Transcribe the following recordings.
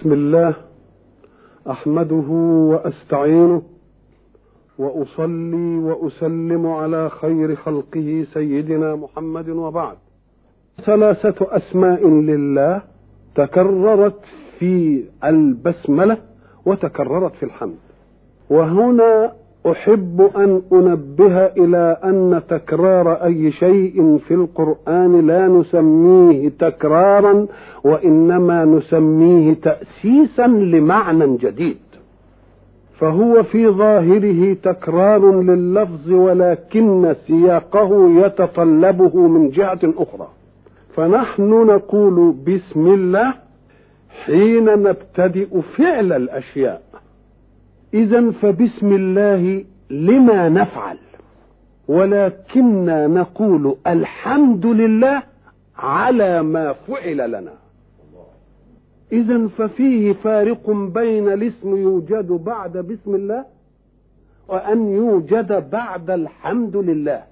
بسم الله أحمده وأستعينه وأصلي وأسلم على خير خلقه سيدنا محمد وبعد. ثلاثة أسماء لله تكررت في البسملة وتكررت في الحمد. وهنا أحب أن أنبه إلى أن تكرار أي شيء في القرآن لا نسميه تكرارا وإنما نسميه تأسيسا لمعنى جديد. فهو في ظاهره تكرار لللفظ ولكن سياقه يتطلبه من جهة أخرى. فنحن نقول بسم الله حين نبتدئ فعل الأشياء. اذا فبسم الله لما نفعل. ولكننا نقول الحمد لله على ما فعل لنا. اذا ففيه فارق بين الاسم يوجد بعد بسم الله وأن يوجد بعد الحمد لله.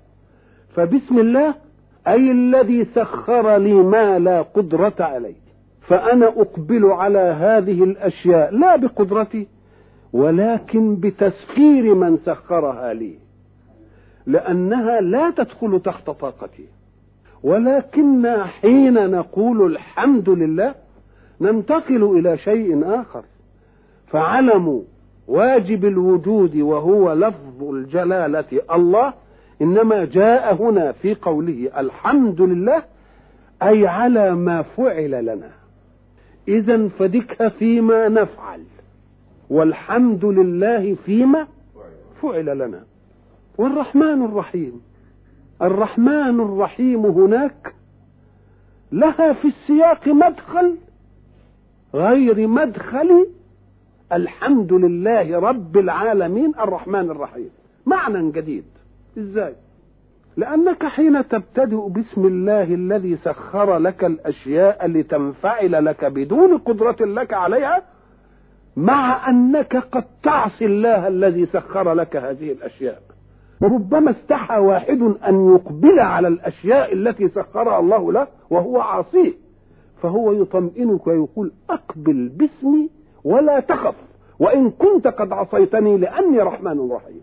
فبسم الله أي الذي سخر لي ما لا قدرة عليه. فأنا أقبل على هذه الأشياء لا بقدرتي ولكن بتسخير من سخرها لي لأنها لا تدخل تحت طاقتي. ولكن حين نقول الحمد لله ننتقل إلى شيء آخر. فعلم واجب الوجود وهو لفظ الجلالة الله إنما جاء هنا في قوله الحمد لله أي على ما فعل لنا. اذا فدك فيما نفعل. والحمد لله فيما فعل لنا. والرحمن الرحيم. الرحمن الرحيم هناك لها في السياق مدخل غير مدخل الحمد لله رب العالمين الرحمن الرحيم. معنى جديد. إزاي؟ لأنك حين تبتدئ بسم الله الذي سخر لك الأشياء لتنفعل لك بدون قدرة لك عليها مع أنك قد تعصي الله الذي سخر لك هذه الأشياء. وربما استحى واحد أن يقبل على الأشياء التي سخرها الله له وهو عاصيه. فهو يطمئنك ويقول أقبل باسمي ولا تخف وإن كنت قد عصيتني لأني رحمن رحيم.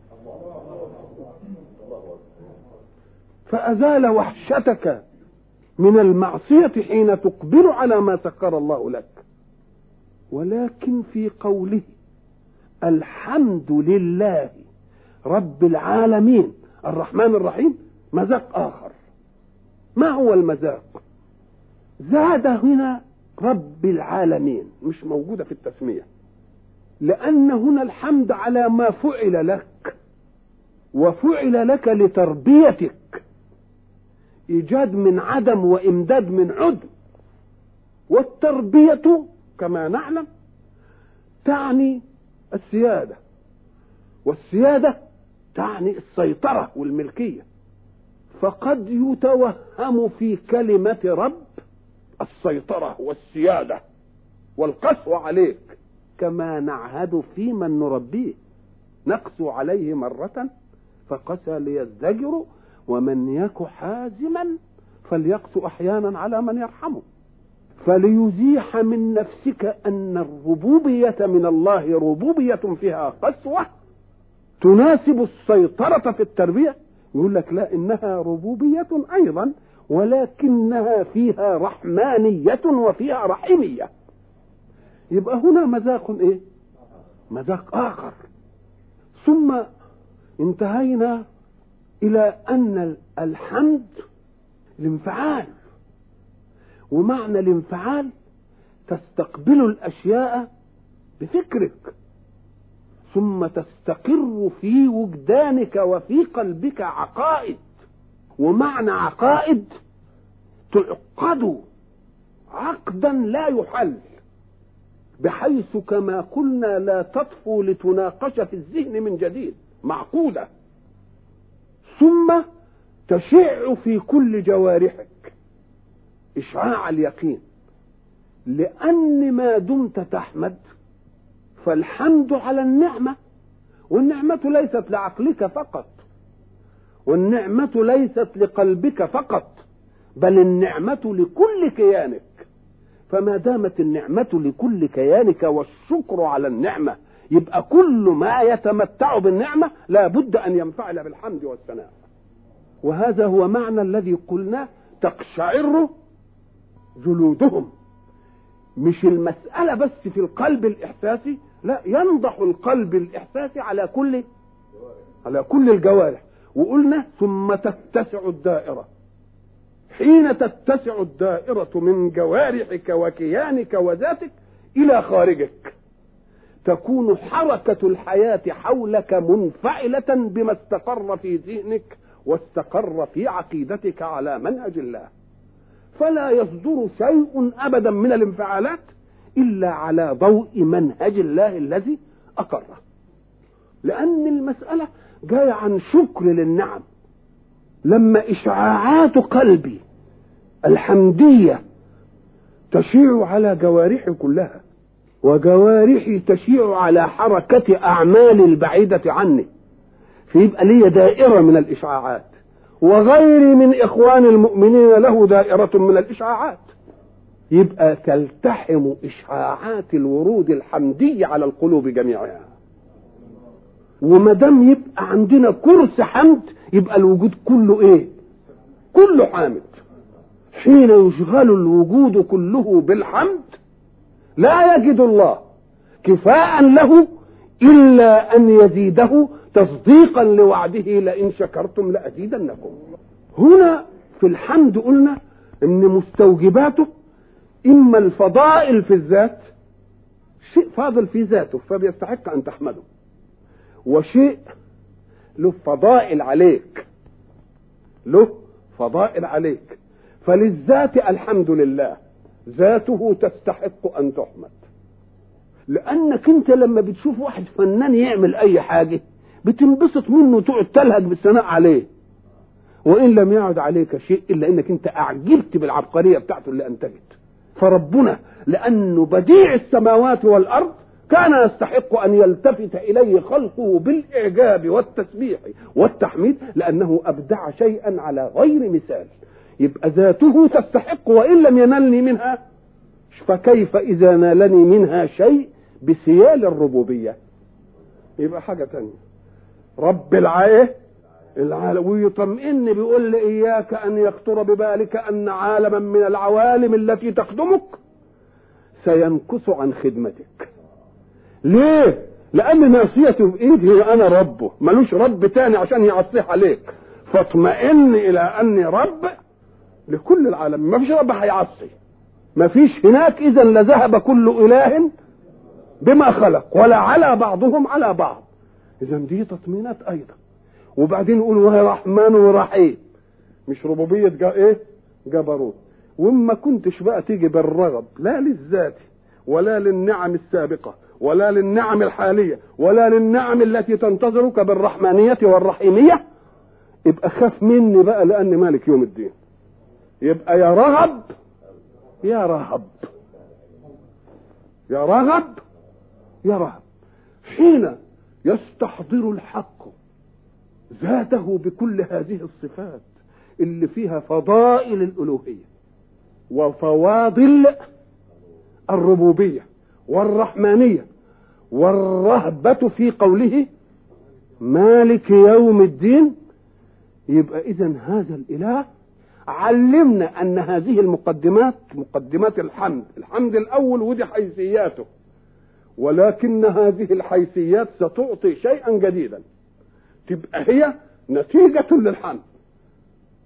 فأزال وحشتك من المعصية حين تقبل على ما سخر الله لك. ولكن في قوله الحمد لله رب العالمين الرحمن الرحيم مذاق آخر. ما هو المذاق؟ زاد هنا رب العالمين مش موجودة في التسمية. لأن هنا الحمد على ما فعل لك وفعل لك لتربيتك. إيجاد من عدم وإمداد من عدم. والتربية كما نعلم تعني السيادة والسيادة تعني السيطرة والملكية. فقد يتوهم في كلمة رب السيطرة والسيادة والقسوة عليك كما نعهد في من نربيه. نقسو عليه مرة فقسى ليزدجر ومن يك حازما فليقسو أحيانا على من يرحمه. فليزيح من نفسك أن الربوبية من الله ربوبية فيها قسوة تناسب السيطرة في التربية. يقول لك لا إنها ربوبية أيضا ولكنها فيها رحمانية وفيها رحيمية. يبقى هنا مذاق إيه؟ مذاق آخر. ثم انتهينا إلى أن الحمد الانفعال ومعنى الانفعال تستقبل الأشياء بفكرك ثم تستقر في وجدانك وفي قلبك عقائد ومعنى عقائد تعقد عقدا لا يحل بحيث كما قلنا لا تطفو لتناقش في الذهن من جديد معقوده ثم تشع في كل جوارحك. إشعاع اليقين. لأن ما دمت تحمد فالحمد على النعمة. والنعمة ليست لعقلك فقط. والنعمة ليست لقلبك فقط بل النعمة لكل كيانك. فما دامت النعمة لكل كيانك والشكر على النعمة يبقى كل ما يتمتع بالنعمة لا بد أن ينفعل بالحمد والثناء. وهذا هو معنى الذي قلناه تقشعر جلودهم. مش المسألة بس في القلب الإحساسي لا ينضح القلب الإحساسي على كل على كل الجوارح. وقلنا ثم تتسع الدائرة. حين تتسع الدائرة من جوارحك وكيانك وذاتك إلى خارجك تكون حركة الحياة حولك منفعلة بما استقر في ذهنك واستقر في عقيدتك على منهج الله. فلا يصدر شيء أبدا من الانفعالات إلا على ضوء منهج الله الذي أقره. لأن المسألة جاية عن شكر للنعم. لما إشعاعات قلبي الحمدية تشيع على جوارحي كلها وجوارحي تشيع على حركة أعمالي البعيدة عني فيبقى لي دائرة من الإشعاعات. وغيري من إخوان المؤمنين له دائرة من الاشعاعات يبقى تلتحم اشعاعات الورود الحمدي على القلوب جميعها وما دام يبقى عندنا كرس حمد يبقى الوجود كله إيه؟ كله حامد. حين يشغل الوجود كله بالحمد لا يجد الله كفاء له إلا أن يزيده تصديقا لوعده لئن شكرتم لأزيدنكم. هنا في الحمد قلنا إن مستوجباته إما الفضائل في الذات شيء فاضل في ذاته فبيستحق أن تحمده. وشيء له فضائل عليك له فضائل عليك. فللذات الحمد لله ذاته تستحق أن تحمد. لأنك أنت لما بتشوف واحد فنان يعمل أي حاجة بتنبسط منه وتقعد تلهج بالثناء عليه. وإن لم يعد عليك شيء إلا إنك أنت أعجبت بالعبقرية بتاعته اللي انتجت فربنا لأنه بديع السماوات والأرض كان يستحق أن يلتفت إليه خلقه بالإعجاب والتسبيح والتحميد لأنه أبدع شيئا على غير مثال. يبقى ذاته تستحق وإن لم ينلني منها فكيف إذا نالني منها شيء بسيال الربوبية؟ يبقى حاجة تانية. رب العاية العالم ويطمئن بيقول لي إياك أن يخطر ببالك أن عالما من العوالم التي تخدمك سينكس عن خدمتك. ليه؟ لأن ناصيته بايدي أنا ربه ملوش رب تاني عشان يعصيه عليك. فاطمئن إلى أني رب لكل العالم ما فيش رب هيعصي. ما فيش هناك اذا لذهب كل إله بما خلق ولا على بعضهم على بعض. اذا دي تطمينات أيضا. وبعدين يقول وهي رحمن ورحيم. مش ربوبية جا إيه؟ جبروت. وما كنتش بقى تيجي بالرغب لا للذات ولا للنعم السابقة ولا للنعم الحالية ولا للنعم التي تنتظرك بالرحمانية والرحيمية يبقى خاف مني بقى لاني مالك يوم الدين. يبقى يا رغب يا رهب يا رغب يا رهب حين يستحضر الحق. ذاته بكل هذه الصفات اللي فيها فضائل الألوهية وفواضل الربوبية والرحمانية والرهبة في قوله مالك يوم الدين. يبقى اذا هذا الإله علمنا أن هذه المقدمات مقدمات الحمد الحمد الأول ودي حيثياته ولكن هذه الحيثيات ستعطي شيئا جديدا. تبقى هي نتيجة للحمد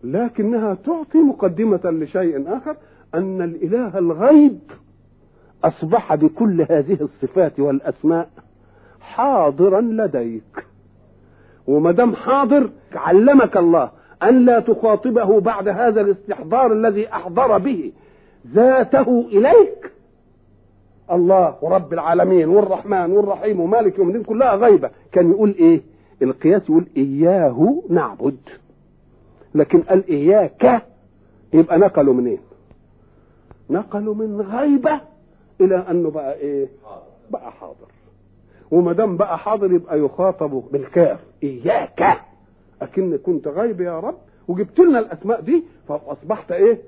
لكنها تعطي مقدمة لشيء آخر أن الإله الغيب أصبح بكل هذه الصفات والأسماء حاضرا لديك. وما دام حاضر علمك الله أن لا تخاطبه بعد هذا الاستحضار الذي أحضر به ذاته إليك. الله ورب العالمين والرحمن والرحيم ومالك يوم الدين كلها غيبة. كان يقول إيه؟ القياس يقول إياه نعبد. لكن قال إياك يبقى نقلوا منين؟ نقلوا من غيبة إلى أنه بقى إيه؟ بقى حاضر. وما دام بقى حاضر يبقى يخاطب بالكاف. إياك. أكن كنت غيب يا رب وجبت لنا الأسماء دي فأصبحت إيه؟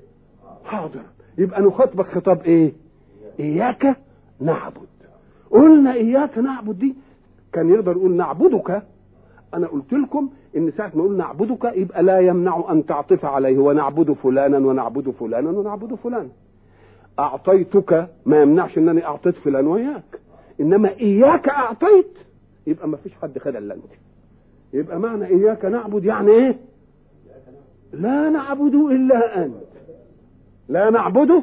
حاضر. يبقى نخاطبك خطاب إيه؟ إياك. نعبد. قلنا إياك نعبد دي. كان يقدر يقول نعبدك. أنا قلت لكم إن ساعة ما نقول نعبدك يبقى لا يمنع أن تعطف عليه. ونعبد فلانا ونعبد فلانا ونعبد فلانا. أعطيتك ما يمنعش إنني أعطيت فلان وياك. إنما إياك أعطيت. يبقى ما فيش حد خد إلا أنت. يبقى معنى إياك نعبد يعني إيه؟ لا نعبد إلا أنت. لا نعبده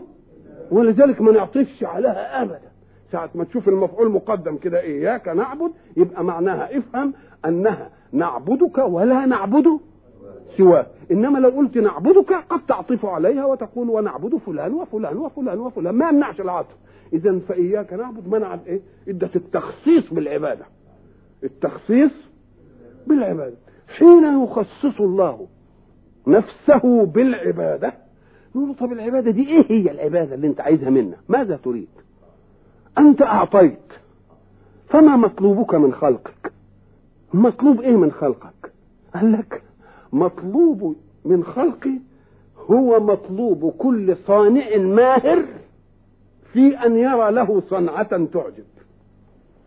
ولذلك ما نعطفش عليها ابدا. ساعة ما تشوف المفعول مقدم كده إياك نعبد يبقى معناها افهم أنها نعبدك ولا نعبد سواك. إنما لو قلت نعبدك قد تعطف عليها وتقول ونعبد فلان وفلان وفلان وفلان. ما يمنعش العطف. إذا فإياك نعبد منع إيه؟ إدت التخصيص بالعبادة. التخصيص بالعبادة. حين يخصص الله نفسه بالعبادة نقول طب العبادة دي إيه هي العبادة اللي أنت عايزها منا؟ ماذا تريد؟ أنت أعطيت. فما مطلوبك من خلقك؟ مطلوب إيه من خلقك؟ قال لك مطلوب من خلقي هو مطلوب كل صانع ماهر في أن يرى له صنعة تعجب.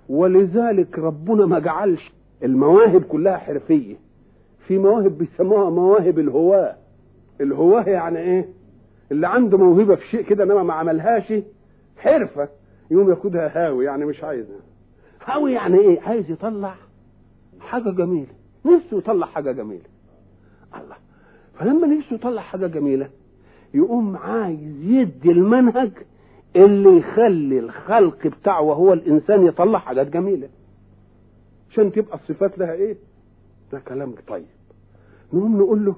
ولذلك ربنا ما جعلش المواهب كلها حرفية. في مواهب بيسموها مواهب الهواة. الهواة يعني إيه؟ اللي عنده موهبة في شيء كده إنما ما عملهاش حرفة. يقوم ياخدها هاوي يعني مش عايزها. هاوي يعني إيه؟ عايز يطلع حاجة جميلة. نفسه يطلع حاجة جميلة. الله. فلما نفسه يطلع حاجة جميلة يقوم عايز يدي المنهج اللي يخلي الخلق بتاعه وهو الإنسان يطلع حاجات جميلة. عشان تبقى الصفات لها إيه؟ ده كلام طيب. نقوم نقول له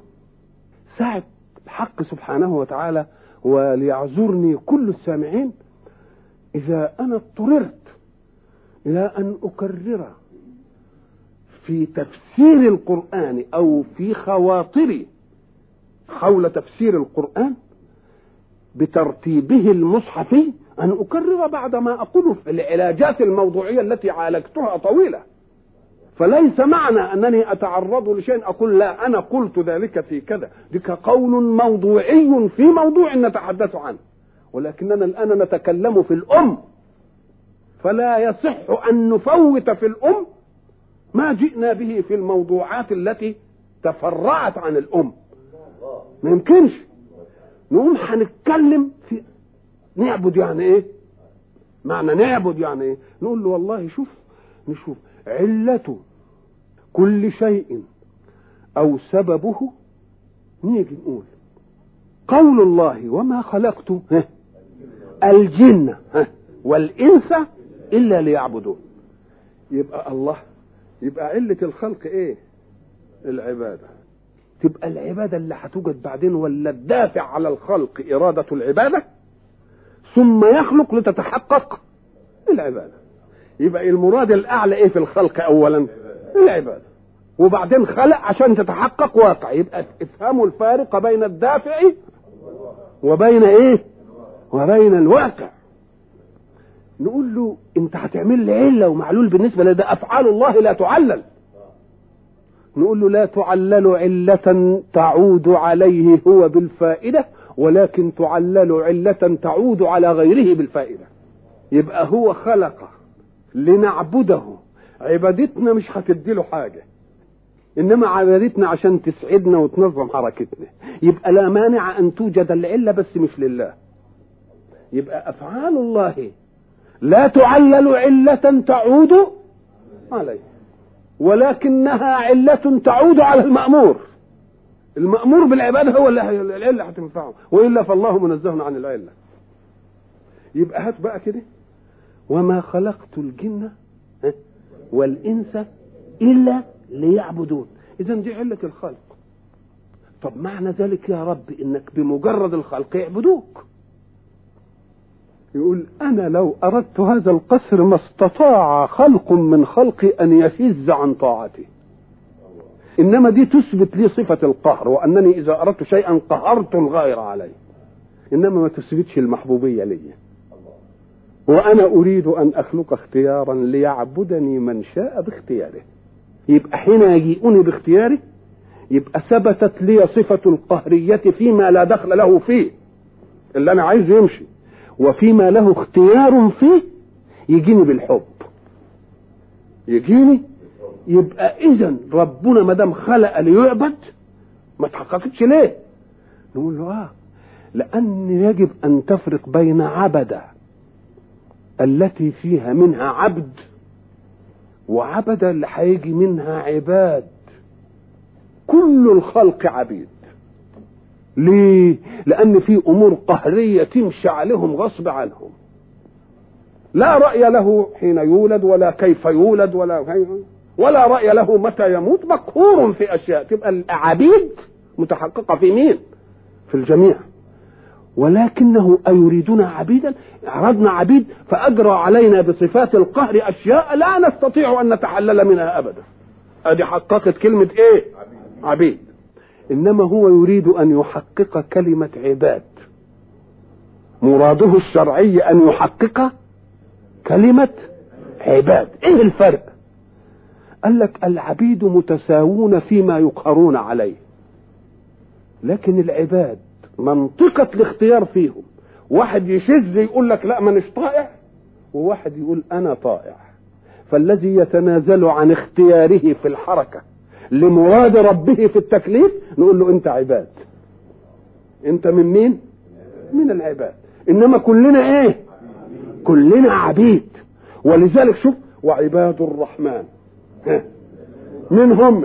ساعة الحق سبحانه وتعالى وليعذرني كل السامعين إذا أنا اضطررت إلى أن أكرر في تفسير القرآن أو في خواطري حول تفسير القرآن بترتيبه المصحفي أن أكرر بعد ما أقوله في العلاجات الموضوعية التي عالجتها طويلة. فليس معنى أنني أتعرض لشيء أقول لا أنا قلت ذلك في كذا. ذلك قول موضوعي في موضوع نتحدث عنه. ولكننا الآن نتكلم في الأم. فلا يصح أن نفوت في الأم ما جئنا به في الموضوعات التي تفرعت عن الأم. ما يمكنش. نقوم هنتكلم في نعبد يعني إيه؟ معنى نعبد يعني إيه؟ نقول له والله شوف نشوف. علة كل شيء أو سببه نيجي نقول قول الله وما خلقت. الجن والإنس إلا ليعبدون. يبقى الله يبقى علة الخلق إيه؟ العبادة. تبقى العبادة اللي هتوجد بعدين ولا الدافع على الخلق إرادة العبادة؟ ثم يخلق لتتحقق العبادة. يبقى المراد الأعلى إيه في الخلق أولا؟ العبادة. وبعدين خلق عشان تتحقق واقع. يبقى افهموا الفارق بين الدافع وبين إيه؟ وبين الواقع. نقول له انت هتعمل لي علة ومعلول بالنسبة لده أفعال الله لا تعلل. نقول له لا تعلل علة تعود عليه هو بالفائدة ولكن تعلل علة تعود على غيره بالفائدة. يبقى هو خلق لنعبده. عبادتنا مش هتدي له حاجة. إنما عبادتنا عشان تسعدنا وتنظم حركتنا. يبقى لا مانع أن توجد العلة بس مش لله. يبقى أفعال الله لا تعلل علة تعود عليه ولكنها علة تعود على المأمور. المأمور بالعبادة هو اللي العلة هتنفعه وإلا فالله منزه عن العلة. يبقى هات بقى كده. وما خلقت الجن والإنس إلا ليعبدون. إذا دي علة الخلق. طب معنى ذلك يا رب إنك بمجرد الخلق يعبدوك. يقول أنا لو أردت هذا القصر ما استطاع خلق من خلقي أن يفز عن طاعتي. إنما دي تثبت لي صفة القهر وأنني إذا أردت شيئا قهرت الغير عليه إنما ما تثبتش المحبوبية لي. وأنا أريد أن أخلق اختيارا ليعبدني من شاء باختياره. يبقى حين يجيئني باختياره يبقى ثبتت لي صفة القهرية فيما لا دخل له فيه. اللي أنا عايزه يمشي. وفيما له اختيار فيه يجيني بالحب. يجيني؟ يبقى اذا ربنا ما دام خلق ليعبد ما تحققتش ليه؟ نقول له آه لأن يجب أن تفرق بين عبدة التي فيها منها عبد وعبد اللي هيجي منها عباد. كل الخلق عبيد. ليه؟ لأن في أمور قهرية تمشي عليهم غصب عنهم. لا رأي له حين يولد ولا كيف يولد ولا ولا رأي له متى يموت. مقهور في أشياء. تبقى العبيد متحققة في مين؟ في الجميع. ولكنه أيريدنا عبيدا؟ أردنا عبيد فأجرى علينا بصفات القهر أشياء لا نستطيع أن نتحلل منها أبدا. أدي حققت كلمة إيه؟ عبيد. إنما هو يريد أن يحقق كلمة عباد. مراده الشرعي أن يحقق كلمة عباد. إيه الفرق؟ قال لك العبيد متساوون فيما يقهرون عليه. لكن العباد منطقة الاختيار فيهم. واحد يشذ يقول لك لا مانيش طائع وواحد يقول أنا طائع. فالذي يتنازل عن اختياره في الحركة لمراد ربه في التكليف نقول له أنت عباد. أنت من مين؟ من العباد. إنما كلنا إيه؟ كلنا عبيد. ولذلك شوف وعباد الرحمن. من هم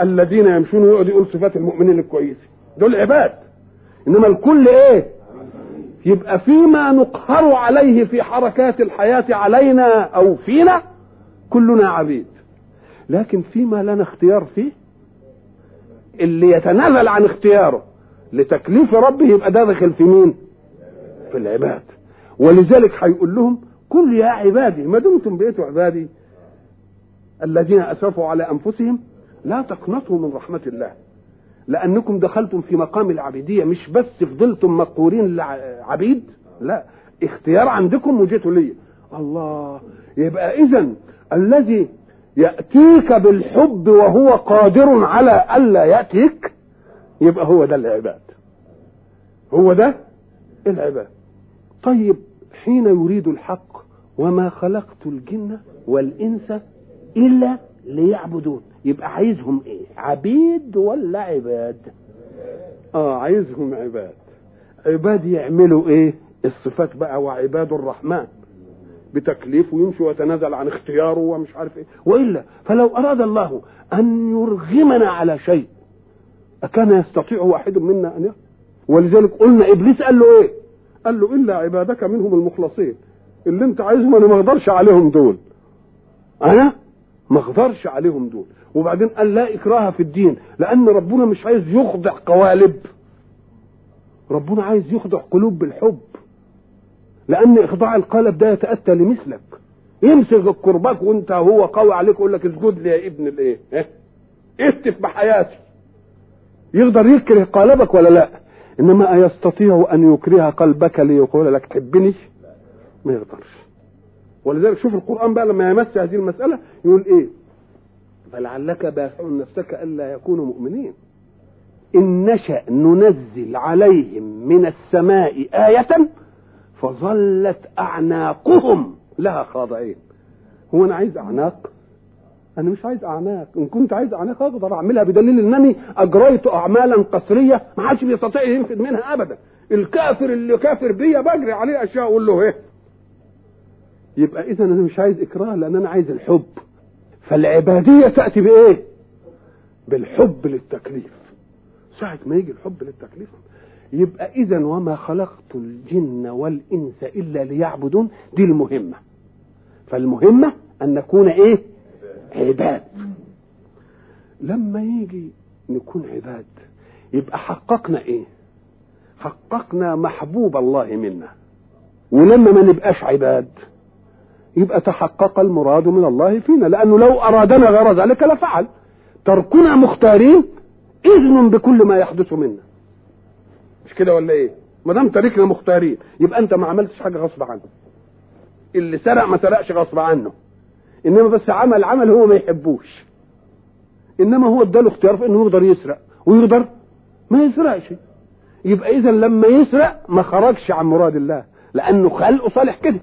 الذين يمشون ويقعد يقول صفات المؤمنين الكويسين دول عباد. إنما الكل إيه؟ يبقى فيما نقهر عليه في حركات الحياة علينا أو فينا كلنا عبيد. لكن فيما لنا اختيار فيه اللي يتنازل عن اختياره لتكليف ربه يبقى داخل في مين؟ في العباد. ولذلك هيقول لهم كل يا عبادي ما دمتم بقيتوا عبادي الذين أسرفوا على أنفسهم؟ لا تقنطوا من رحمة الله لأنكم دخلتم في مقام العبيدية مش بس فضلتم مقهورين عبيد لا اختيار عندكم وجيتوا لي. الله يبقى اذا الذي يأتيك بالحب وهو قادر على ألا يأتيك يبقى هو ده العباد. هو ده العباد. طيب حين يريد الحق وما خلقت الجن والإنس إلا ليعبدون يبقى عايزهم إيه؟ عبيد ولا عباد؟ آه عايزهم عباد. عباد يعملوا إيه؟ الصفات بقى وعباد الرحمن. بتكليف ويمشي ويتنازل عن اختياره ومش عارف إيه. وإلا فلو أراد الله أن يرغمنا على شيء أكان يستطيع واحد منا أن ولذلك قلنا إبليس قال له إيه؟ قال له إلا عبادك منهم المخلصين. اللي أنت عايزهم أنا ما أقدرش عليهم دول. أنا ما أقدرش عليهم دول. وبعدين قال لا إكراه في الدين لأن ربنا مش عايز يخضع قوالب. ربنا عايز يخضع قلوب بالحب. لأن اخضاع القالب ده يتأتى لمثلك. يمسك الكرباك وانت هو قوي عليك يقول لك اسجد لي يا ابن الايه؟ آه؟ اهتف بحياتي. يقدر يكره قالبك ولا لا؟ إنما أيستطيع أن يكره قلبك ليقول لك تحبني؟ ما يقدرش. ولذلك شوف القرآن بقى لما يمس هذه المسألة يقول إيه؟ فلعلك باخع نفسك ألا يكونوا مؤمنين. إن نشأ ننزل عليهم من السماء آية فظلت أعناقهم. لها خاضعين هو أنا عايز أعناق؟ أنا مش عايز أعناق. إن كنت عايز أعناق أقدر أعملها بدليل أنني أجريت أعمالا قصرية ما حدش بيستطيع ينفذ منها أبدا. الكافر اللي كافر بيا بجري عليه أشياء أقول له إيه؟ يبقى اذا أنا مش عايز إكراه لأن أنا عايز الحب. فالعبادية تأتي بإيه؟ بالحب للتكليف. ساعة ما يجي الحب للتكليف يبقى اذا وما خلقت الجن والإنس إلا ليعبدون دي المهمة. فالمهمة أن نكون إيه؟ عباد. لما يجي نكون عباد يبقى حققنا إيه؟ حققنا محبوب الله منا. ولما ما نبقاش عباد يبقى تحقق المراد من الله فينا. لأنه لو أرادنا غير ذلك لفعل. تركنا مختارين إذن بكل ما يحدث منا. مش كده ولا إيه؟ ما دام تركنا مختارين يبقى أنت ما عملتش حاجة غصب عنه. اللي سرق ما سرقش غصب عنه. إنما بس عمل عمل هو ما يحبوش. إنما هو اداله اختيار في إنه يقدر يسرق ويقدر ما يسرقش. يبقى اذا لما يسرق ما خرجش عن مراد الله لأنه خلقه صالح كده.